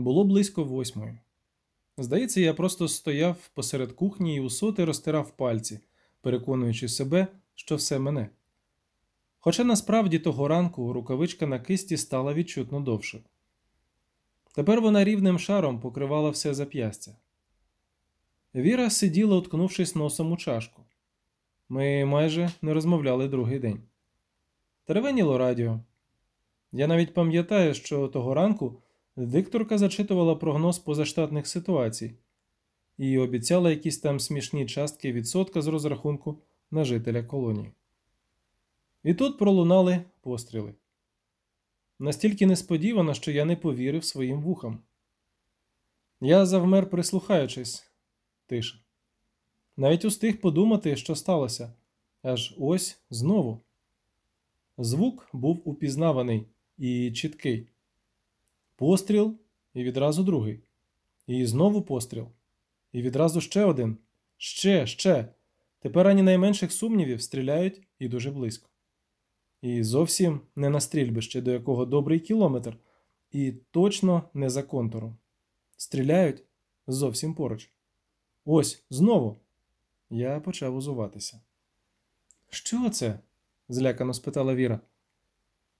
Було близько восьмої. Здається, я просто стояв посеред кухні і у соти розтирав пальці, переконуючи себе, що все мене. Хоча насправді того ранку рукавичка на кисті стала відчутно довше. Тепер вона рівним шаром покривала все зап'ястя. Віра сиділа, уткнувшись носом у чашку. Ми майже не розмовляли другий день. Теревеніло радіо. Я навіть пам'ятаю, що того ранку дикторка зачитувала прогноз позаштатних ситуацій і обіцяла якісь там смішні частки відсотка з розрахунку на жителя колонії. І тут пролунали постріли. Настільки несподівано, що я не повірив своїм вухам. Я завмер, прислухаючись, тиша. Навіть устиг подумати, що сталося, аж ось знову. Звук був упізнаваний і чіткий. Постріл і відразу другий. І знову постріл. І відразу ще один. Ще, ще. Тепер ані найменших сумнівів стріляють і дуже близько. І зовсім не на стрільбище, до якого добрий кілометр, і точно не за контуром. Стріляють зовсім поруч. Ось знову. Я почав озуватися. Що це? злякано спитала Віра.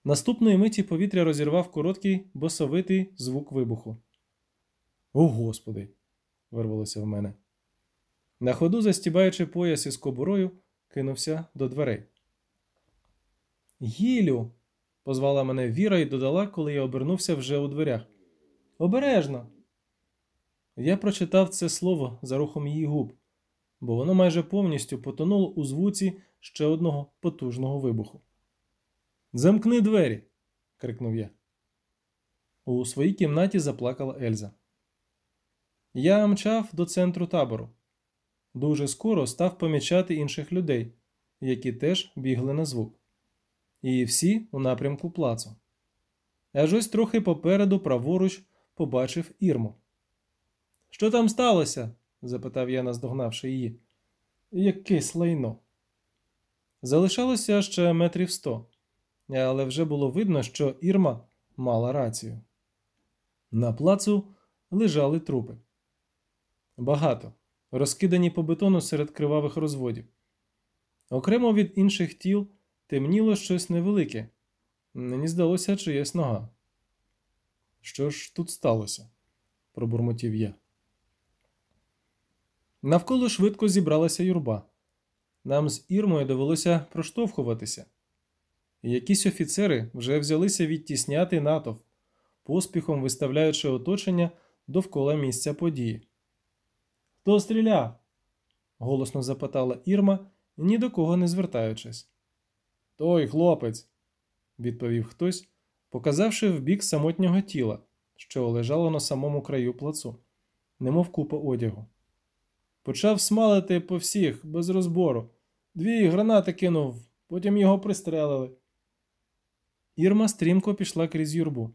Наступної миті повітря розірвав короткий босовитий звук вибуху. О, Господи! вирвалося в мене. На ходу, застібаючи пояс із кобурою, кинувся до дверей. Гілю, позвала мене Віра і додала, коли я обернувся вже у дверях. Обережно. Я прочитав це слово за рухом її губ, бо воно майже повністю потонуло у звуці ще одного потужного вибуху. Замкни двері. крикнув я. У своїй кімнаті заплакала Ельза. Я мчав до центру табору. Дуже скоро став помічати інших людей, які теж бігли на звук. І всі у напрямку плацу. Аж ось трохи попереду праворуч побачив Ірму. Що там сталося? запитав я, наздогнавши її. Якесь лайно. Залишалося ще метрів сто, але вже було видно, що Ірма мала рацію. На плацу лежали трупи. Багато, розкидані по бетону серед кривавих розводів. Окремо від інших тіл темніло щось невелике. Мені здалося чиясь нога. Що ж тут сталося? пробурмотів я. Навколо швидко зібралася юрба. Нам з Ірмою довелося проштовхуватися. Якісь офіцери вже взялися відтісняти натовп, поспіхом виставляючи оточення довкола місця події. Хто стріляв? голосно запитала Ірма, ні до кого не звертаючись. Той хлопець, відповів хтось, показавши в бік самотнього тіла, що лежало на самому краю плацу, немов купа одягу. Почав смалити по всіх без розбору. Дві гранати кинув, потім його пристрелили. Ірма стрімко пішла крізь юрбу,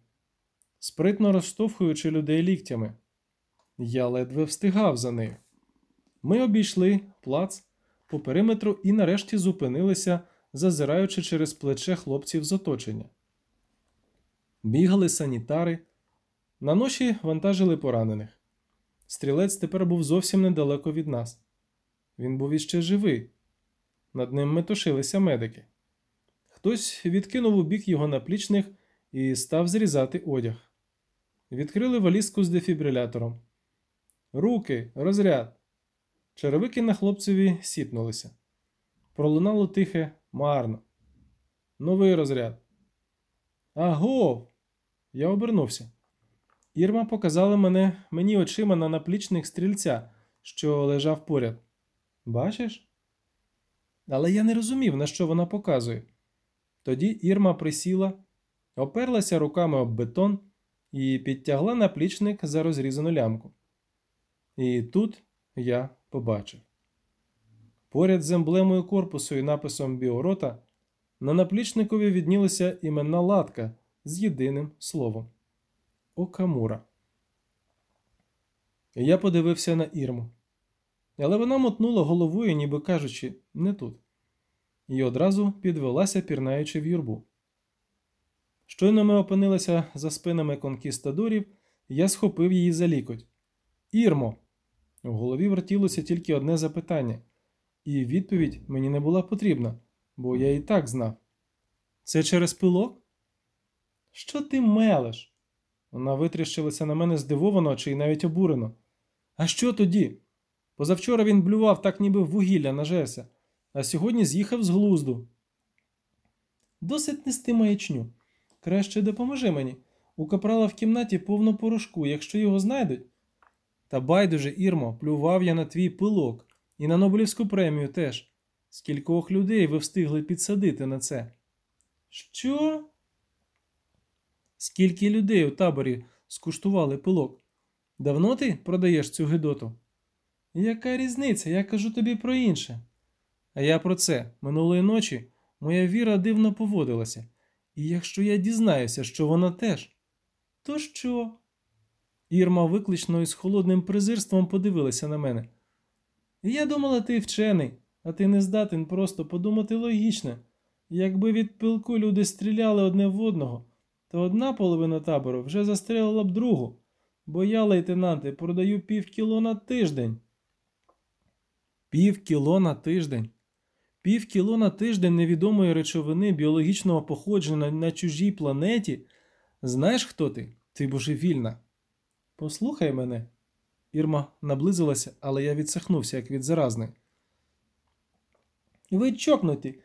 спритно розштовхуючи людей ліктями. Я ледве встигав за нею. Ми обійшли плац по периметру і нарешті зупинилися, зазираючи через плече хлопців з оточення. Бігали санітари, на ноші вантажили поранених. Стрілець тепер був зовсім недалеко від нас. Він був іще живий. Над ним метушилися медики. Хтось відкинув у бік його наплічних і став зрізати одяг. Відкрили валізку з дефібрилятором. Руки, розряд. Черевики на хлопцеві сіпнулися. Пролунало тихе, марно. Новий розряд. Агов! Я обернувся. Ірма показала мене мені очима на наплічник стрільця, що лежав поряд. Бачиш? Але я не розумів, на що вона показує. Тоді Ірма присіла, оперлася руками об бетон і підтягла наплічник за розрізану лямку. І тут я побачив. Поряд з емблемою корпусу і написом Біорота на наплічникові віднілася іменна латка з єдиним словом. Окамура. Я подивився на Ірму. Але вона мотнула головою, ніби кажучи, не тут, і одразу підвелася, пірнаючи в юрбу. Щойно ми опинилися за спинами конкістадорів, Я схопив її за лікоть. Ірмо. В голові вертілося тільки одне запитання, і відповідь мені не була потрібна, бо я і так знав. Це через пилок? Що ти мелеш? Вона витріщилася на мене здивовано чи й навіть обурено. А що тоді? Позавчора він блював так, ніби вугілля нажерся, а сьогодні з'їхав з глузду. Досить нести маячню. Краще допоможи мені. У капрала в кімнаті повно порошку, якщо його знайдуть. Та байдуже, Ірмо, плював я на твій пилок і на Нобелівську премію теж. Скількох людей ви встигли підсадити на це? Що? Скільки людей у таборі скуштували пилок? Давно ти продаєш цю гидоту? Яка різниця? Я кажу тобі про інше. А я про це минулої ночі моя віра дивно поводилася. І якщо я дізнаюся, що вона теж, то що? Ірма виклично і з холодним презирством подивилася на мене. Я думала, ти вчений, а ти не здатен просто подумати логічно. Якби від пилку люди стріляли одне в одного, то одна половина табору вже застрелила б другу, бо я, лейтенанте, продаю пів кіло на тиждень. Пів кіло на тиждень. Пів кіло на тиждень невідомої речовини біологічного походження на, чужій планеті. Знаєш, хто ти? Ти божевільна. Послухай мене. Ірма наблизилася, але я відсахнувся, як від заразни. Ви чокнуті.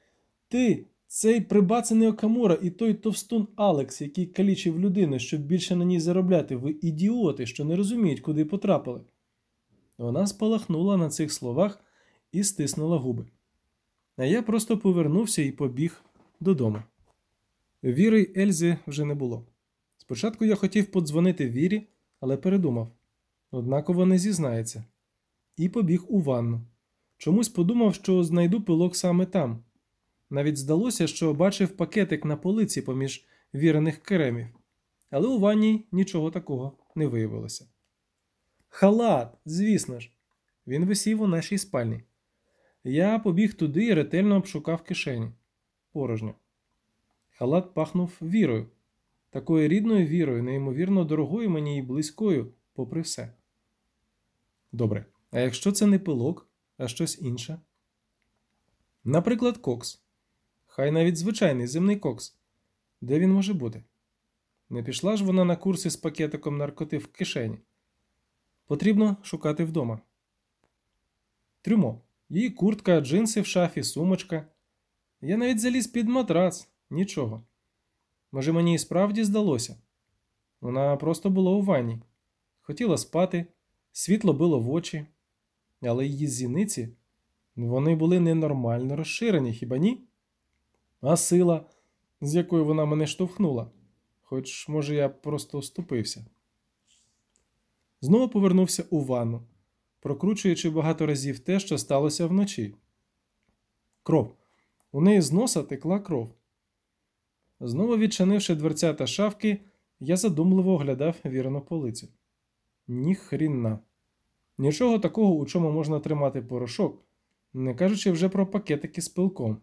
Ти, цей прибацаний Окамура і той товстун Алекс, який калічив людину, щоб більше на ній заробляти. Ви ідіоти, що не розуміють, куди потрапили. Вона спалахнула на цих словах і стиснула губи. А я просто повернувся і побіг додому. Віри Ельзи вже не було. Спочатку я хотів подзвонити Вірі, але передумав. Однаково не зізнається. І побіг у ванну. Чомусь подумав, що знайду пилок саме там. Навіть здалося, що бачив пакетик на полиці поміж вірених кремів, але у ванні нічого такого не виявилося. Халат, звісно ж, він висів у нашій спальні. Я побіг туди і ретельно обшукав кишені. Порожньо. Халат пахнув вірою, такою рідною вірою, неймовірно дорогою мені і близькою, попри все. Добре, а якщо це не пилок, а щось інше? Наприклад, кокс. Хай навіть звичайний земний кокс. Де він може бути? Не пішла ж вона на курси з пакетиком наркоти в кишені. Потрібно шукати вдома. Трюмо. Її куртка, джинси в шафі, сумочка. Я навіть заліз під матрац, нічого. Може, мені і справді здалося. Вона просто була у ванні. Хотіла спати, світло било в очі, але її зіниці вони були ненормально розширені, хіба ні? А сила, з якою вона мене штовхнула, хоч, може, я просто оступився. Знову повернувся у ванну, прокручуючи багато разів те, що сталося вночі. Кров. У неї з носа текла кров. Знову відчинивши дверцята шафки, я задумливо оглядав вірену полицю. Ні хріна. Нічого такого, у чому можна тримати порошок, не кажучи вже про пакетики з пилком.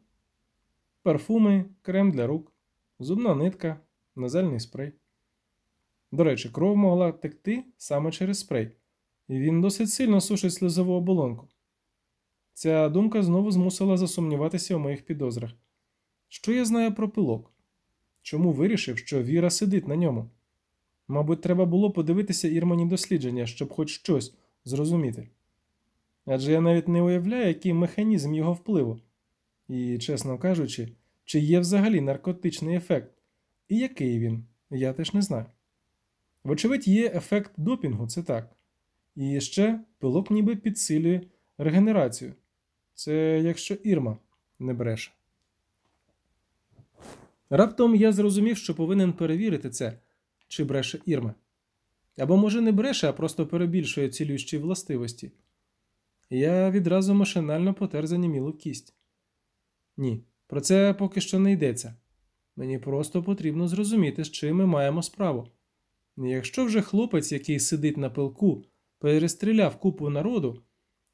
Парфуми, крем для рук, зубна нитка, назальний спрей. До речі, кров могла текти саме через спрей, він досить сильно сушить сльозову оболонку. Ця думка знову змусила засумніватися у моїх підозрах. Що я знаю про пилок? Чому вирішив, що Віра сидить на ньому? Мабуть, треба було подивитися ірмані дослідження, щоб хоч щось зрозуміти. Адже я навіть не уявляю, який механізм його впливу. І, чесно кажучи, чи є взагалі наркотичний ефект, і який він, я теж не знаю. Вочевидь, є ефект допінгу, це так. І ще пилок ніби підсилює регенерацію. Це якщо Ірма не бреше. Раптом я зрозумів, що повинен перевірити це, чи бреше Ірма. Або, може, не бреше, а просто перебільшує цілющі властивості. Я відразу машинально потер занімілу кість. Ні, про це поки що не йдеться. Мені просто потрібно зрозуміти, з чим ми маємо справу. Якщо вже хлопець, який сидить на пилку, перестріляв купу народу,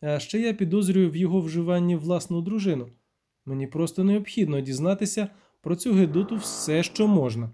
а ще я підозрюю в його вживанні власну дружину, мені просто необхідно дізнатися про цю гидоту все, що можна.